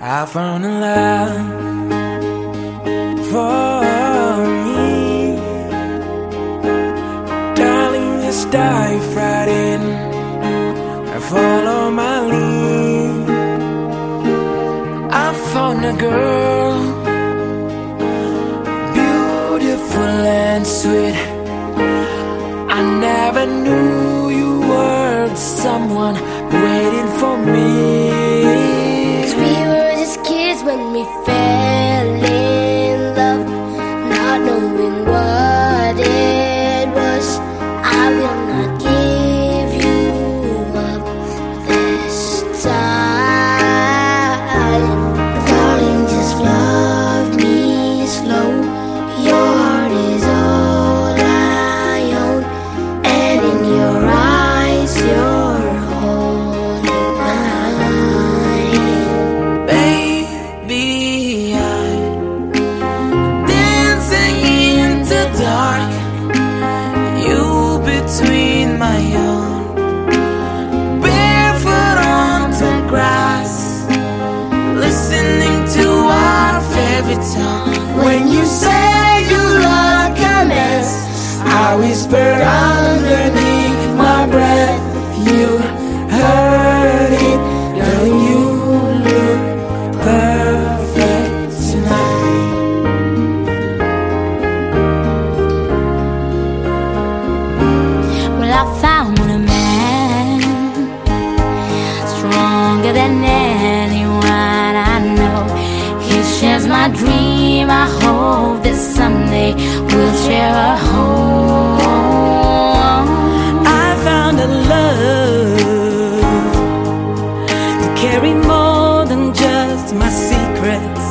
I found a love for me. Darling, just dive right in and follow my lead. I found a girl, beautiful and sweet. I never knew you were someone waiting for me. Kids when You say you love a mess, I whisper underneath my breath. You heard it, darling. You look perfect tonight. Well, I found dream. I hope that someday we'll share a home. I found a love to carry more than just my secrets,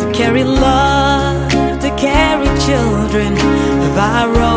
to carry love, to carry children of our own.